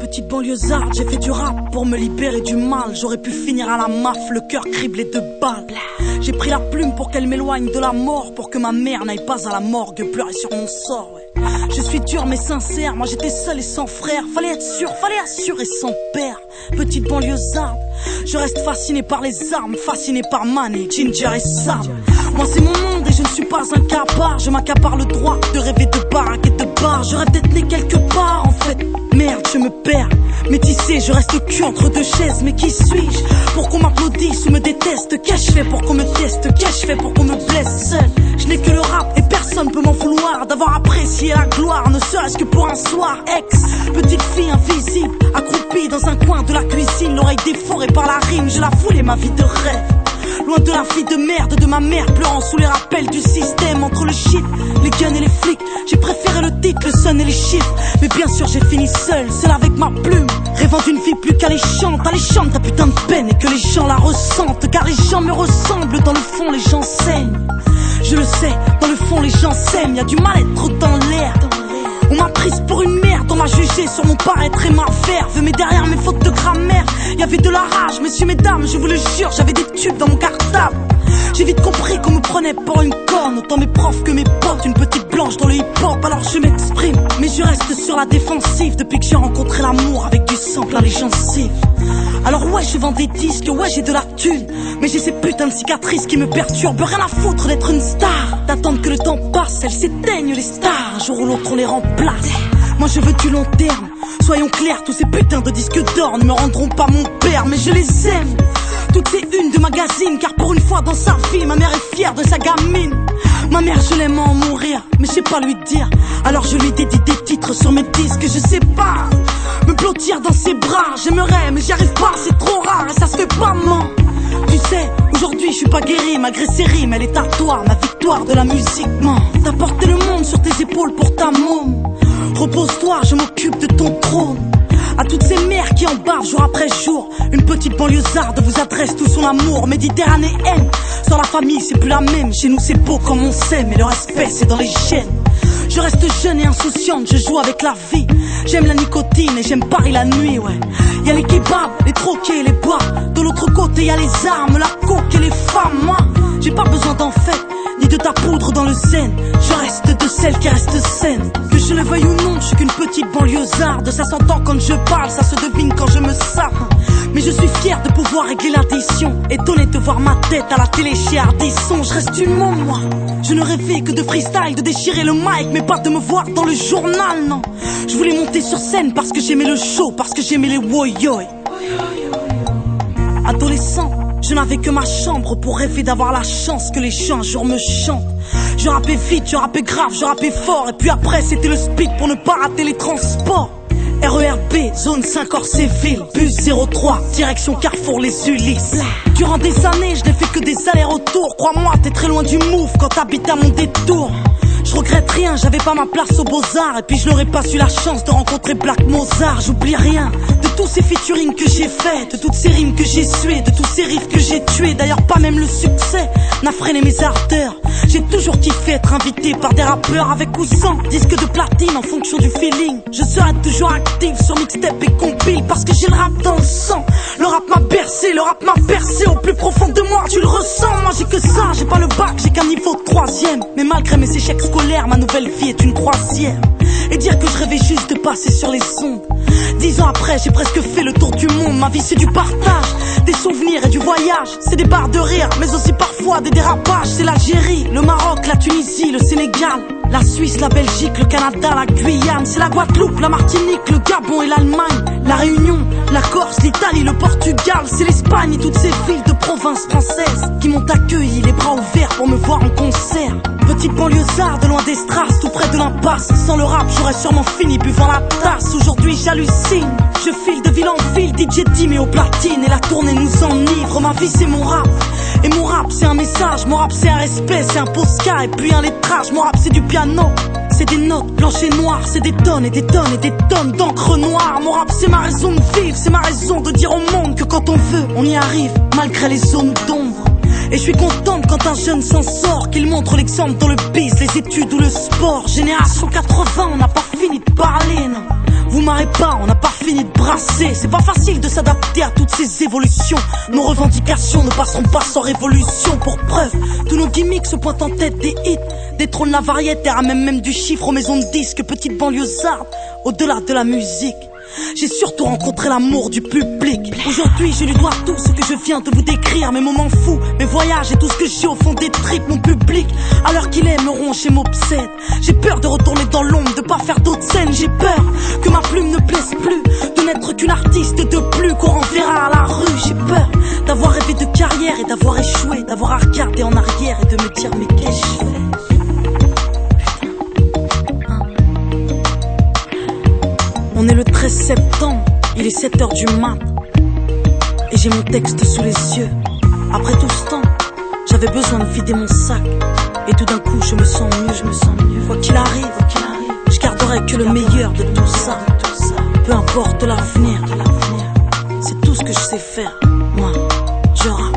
Petite banlieusarde, j'ai fait du rap pour me libérer du mal. J'aurais pu finir à la maf, le cœur criblé de balles. J'ai pris la plume pour qu'elle m'éloigne de la mort, pour que ma mère n'aille pas à la morgue pleurer sur mon sort. Je suis dur mais sincère, moi j'étais seul et sans frère. Fallait être sûr, fallait assurer son père. Petite banlieusarde, je reste fasciné par les armes, fasciné par Manny, Ginger et Sam. Moi c'est mon monde et je ne suis pas un cas à part. Je m'accapare le droit de rêver de baraque et de bar. Je rêve d'être né quelque part en fait. Merde, je me perds. Métissé, je reste cul entre deux chaises. Mais qui suis-je pour qu'on m'applaudisse ou me déteste? Qu'ai-je fait pour qu'on me teste? Qu'ai-je fait pour qu'on me blesse seul? Je n'ai que le rap et personne peut m'en vouloir d'avoir apprécié la gloire, ne serait-ce que pour un soir. Ex, petite fille invisible, accroupie dans un coin de la cuisine, l'oreille déforée par la rime. Je la foulais ma vie de rêve. Loin de la vie de merde de ma mère pleurant sous les rappels du système Entre le shit, les guns et les flics J'ai préféré le titre, le son et les chiffres Mais bien sûr j'ai fini seul, seul avec ma plume Rêvant d'une vie plus qu'alléchante Alléchante ta putain de peine et que les gens la ressentent Car les gens me ressemblent, dans le fond les gens saignent Je le sais, dans le fond les gens s'aiment. Y a du mal-être dans l'air. On m'a prise pour une merde, on m'a jugé sur mon paraître et ma verve Mais derrière mes fautes de grammaire, y avait de la rage Messieurs, mesdames, je vous le jure, j'avais des tubes dans mon cartable. J'ai vite compris qu'on me prenait pour une conne. Autant mes profs que mes potes, une petite blanche dans le hip-hop. Alors je m'exprime, mais je reste sur la défensive. Depuis que j'ai rencontré l'amour avec du sang plein les gencives alors ouais je vends des disques, ouais j'ai de la thune. Mais j'ai ces putains de cicatrices qui me perturbent Rien à foutre d'être une star. D'attendre que le temps passe, elles s'éteignent les stars. Jour ou l'autre on les remplace. Moi je veux du long terme. Soyons clairs, tous ces putains de disques d'or ne me rendront pas mon père Mais je les aime. Toutes ces unes de magazines Car pour une fois dans sa vie, ma mère est fière de sa gamine. Ma mère je l'aime en mourir Mais je sais pas lui dire. Alors je lui dédie des titres sur mes disques Je sais pas me blottir dans ses bras. J'aimerais, mais j'y arrive pas, c'est trop rare et ça se fait pas, man. Tu sais, aujourd'hui je suis pas guéri malgré ces rimes. Elle est à toi, ma victoire de la musique, man. T'as porté le monde sur tes épaules pour ta môme. Repose-toi, je m'occupe de ton trône. À toutes ces mères qui en jour après jour, une petite banlieusarde vous adresse tout son amour. Méditerranéenne, sans la famille c'est plus la même. Chez nous c'est beau comme on s'aime, mais le respect c'est dans les chaînes. Je reste jeune et insouciante, je joue avec la vie. J'aime la nicotine et j'aime Paris la nuit, ouais. Y a les kebabs, les troquets, les bois. De l'autre côté, y a les armes, la coke et les femmes. J'ai pas besoin d'en fait, de ta poudre dans le zen. Je reste de celle qui reste saine. Que je le veuille ou non, je suis qu'une petite banlieusarde. Ça s'entend quand je parle, ça se devine quand je me sers. Mais je suis fier de pouvoir régler l'addition. Étonné de voir ma tête à la télé chez Ardisson. Je reste humain, moi. Je ne rêvais que de freestyle, de déchirer le mic, mais pas de me voir dans le journal, non. Je voulais monter sur scène parce que j'aimais le show, parce que j'aimais les woyoy. Je n'avais que ma chambre pour rêver d'avoir la chance que les gens un jour me chantent. Je rappais vite, je rappais grave, je rappais fort, et puis après c'était le speed pour ne pas rater les transports. RERB, zone 5 Orséville, bus 03, direction Carrefour les Ulysses. Durant des années, je n'ai fait que des allers-retours. Crois-moi, t'es très loin du move quand t'habites à mon détour. Je regrette rien, j'avais pas ma place aux beaux-arts. Et puis je n'aurais pas eu la chance de rencontrer Black Mozart. J'oublie rien de tous ces featuring que j'ai fait De toutes ces rimes que j'ai suées, de tous ces riffs que j'ai tués. D'ailleurs pas même le succès n'a freiné mes ardeurs J'ai toujours kiffé être invité par des rappeurs Avec ou sans disque de platine en fonction du feeling. Je serai toujours actif sur mixtape et compile Parce que j'ai le rap dans le sang. Le rap m'a bercé, le rap m'a percé Au plus profond de moi, tu le ressens Moi j'ai que ça, j'ai pas le bac, j'ai qu'un niveau troisième. Mais malgré mes échecs scolaires, ma nouvelle vie est une croisière. Et dire que je rêvais juste de passer sur les sondes. Dix ans après, j'ai presque fait le tour du monde. Ma vie, c'est du partage, des souvenirs et du voyage. C'est des barres de rire, mais aussi parfois des dérapages. C'est l'Algérie, le Maroc, la Tunisie, le Sénégal. La Suisse, la Belgique, le Canada, la Guyane. C'est la Guadeloupe, la Martinique, le Gabon et l'Allemagne. La Réunion, la Corse, l'Italie, le Portugal. C'est l'Espagne et toutes ces villes de province française qui m'ont accueilli les bras ouverts pour me voir en concert. Petite banlieusarde, loin des strass, tout près de l'impasse. Sans le rap, j'aurais sûrement fini buvant la tasse. Aujourd'hui, j'hallucine. Je file de ville en ville, DJ Dimé au platine. Et la tournée nous enivre. Ma vie, c'est mon rap. Et mon rap c'est un message, mon rap c'est un respect, c'est un posca et puis un lettrage, mon rap c'est du piano. C'est des notes blanches et noires, c'est des tonnes et des tonnes et des tonnes d'encre noire. Mon rap, c'est ma raison de vivre, c'est ma raison de dire au monde que quand on veut, on y arrive, malgré les zones d'ombre. Et je suis contente quand un jeune s'en sort, qu'il montre l'exemple dans le biz, les études ou le sport. Génération 80, on n'a pas fini de parler, non. Vous marrez pas, on n'a pas c'est pas facile de s'adapter à toutes ces évolutions. Nos revendications ne passeront pas sans révolution. Pour preuve, tous nos gimmicks se pointent en tête des hits. Détrônent la variété, ramènent même du chiffre aux maisons de disques, petites banlieusardes, au-delà de la musique. J'ai surtout rencontré l'amour du public. Aujourd'hui, je lui dois tout ce que je viens de vous décrire. Mes moments fous, mes voyages et tout ce que j'ai au fond des tripes. Mon public, alors qu'il est, me ronge et m'obsède. J'ai peur de retourner dans l'ombre, de pas faire d'autres scènes. J'ai peur que ma plume ne qu'une artiste de plus qu'on renverra à la rue. J'ai peur d'avoir rêvé de carrière et d'avoir échoué, d'avoir à regarder en arrière et de me dire mais qu'est-ce que je fais? Hein. On est le 13 septembre, il est 7h du mat. Et j'ai mon texte sous les yeux. Après tout ce temps, j'avais besoin de vider mon sac. Et tout d'un coup, je me sens mieux, je me sens mieux. Quoi qu'il arrive, je garderai que le meilleur de tout ça porte l'avenir. C'est tout ce que je sais faire, moi, Jura.